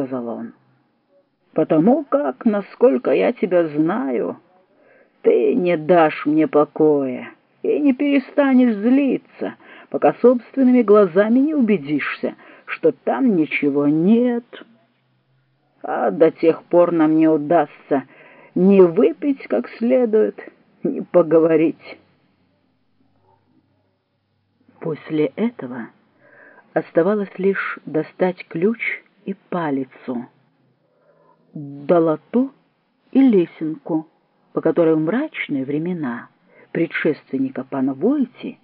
сказал он. «Потому как, насколько я тебя знаю, ты не дашь мне покоя и не перестанешь злиться, пока собственными глазами не убедишься, что там ничего нет. А до тех пор нам не удастся ни выпить как следует, ни поговорить». После этого оставалось лишь достать ключ и палицу, долоту и лесенку, по которой в мрачные времена предшественника пана Войти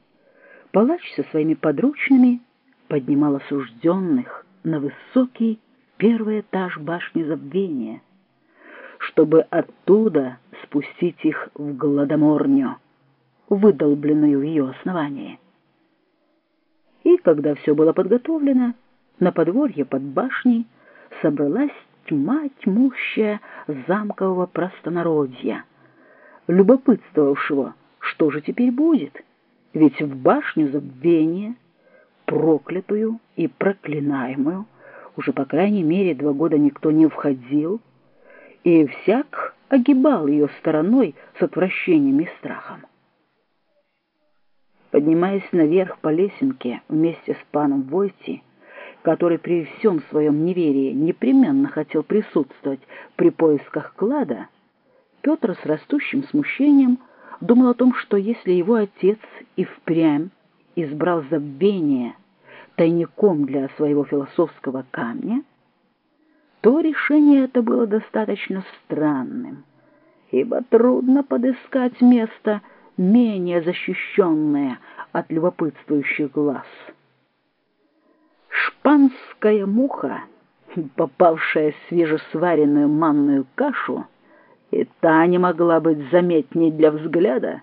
палач со своими подручными поднимал осужденных на высокий первый этаж башни забвения, чтобы оттуда спустить их в гладоморню, выдолбленную в ее основании. И когда все было подготовлено, на подворье под башней собралась тьма тьмущая замкового простонародья, любопытствовавшего, что же теперь будет, ведь в башню забвения, проклятую и проклинаемую, уже по крайней мере два года никто не входил, и всяк огибал ее стороной с отвращением и страхом. Поднимаясь наверх по лесенке вместе с паном Войти, который при всем своем неверии непременно хотел присутствовать при поисках клада, Петр с растущим смущением думал о том, что если его отец и впрямь избрал забвение тайником для своего философского камня, то решение это было достаточно странным, ибо трудно подыскать место, менее защищенное от любопытствующих глаз. Шпанская муха, попавшая в свежесваренную манную кашу, и та не могла быть заметней для взгляда,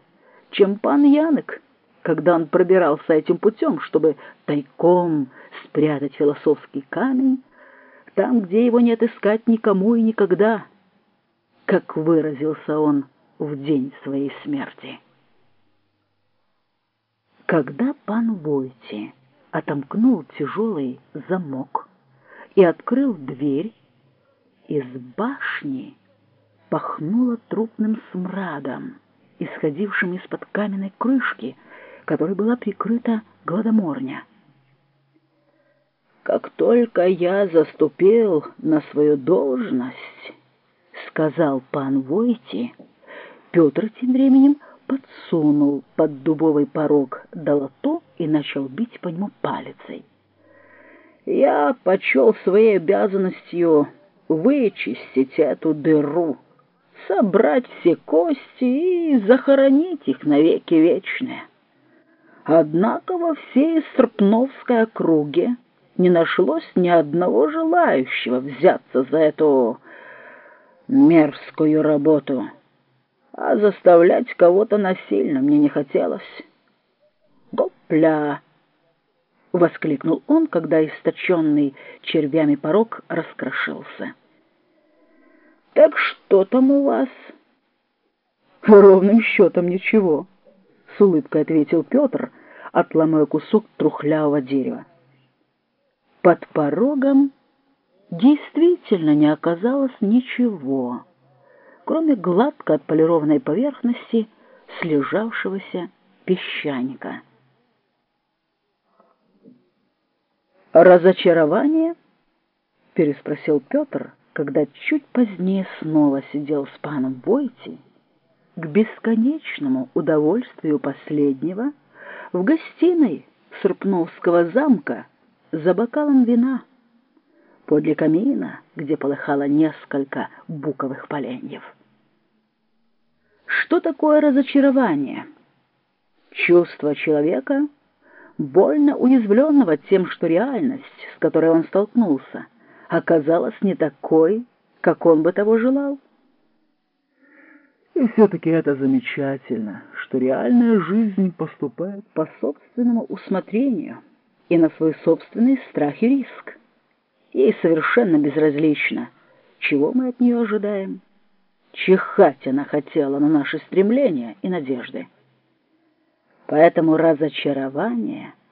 чем пан Янок, когда он пробирался этим путем, чтобы тайком спрятать философский камень там, где его не отыскать никому и никогда, как выразился он в день своей смерти. Когда пан Войти отомкнул тяжелый замок и открыл дверь, из башни пахнуло трупным смрадом, исходившим из-под каменной крышки, которой была прикрыта гладоморня. «Как только я заступил на свою должность, — сказал пан Войти, — Петр тем временем подсунул под дубовый порог долото и начал бить по нему палицей. Я почел своей обязанностью вычистить эту дыру, собрать все кости и захоронить их навеки вечные. Однако во всей Стрпновской округе не нашлось ни одного желающего взяться за эту мерзкую работу а заставлять кого-то насильно мне не хотелось. «Гопля!» — воскликнул он, когда источенный червями порог раскрошился. «Так что там у вас?» «Ровным счетом ничего», — с улыбкой ответил Петр, отломая кусок трухлявого дерева. Под порогом действительно не оказалось ничего кроме гладко отполированной поверхности слежавшегося песчаника. «Разочарование?» — переспросил Петр, когда чуть позднее снова сидел с паном Войти, к бесконечному удовольствию последнего в гостиной Српновского замка за бокалом вина подле камина, где полыхало несколько буковых поленьев. Что такое разочарование? Чувство человека, больно уязвленного тем, что реальность, с которой он столкнулся, оказалась не такой, как он бы того желал. И все-таки это замечательно, что реальная жизнь поступает по собственному усмотрению и на свой собственный страх и риск. Ей совершенно безразлично, чего мы от нее ожидаем. Чихать она хотела на наши стремления и надежды. Поэтому разочарование —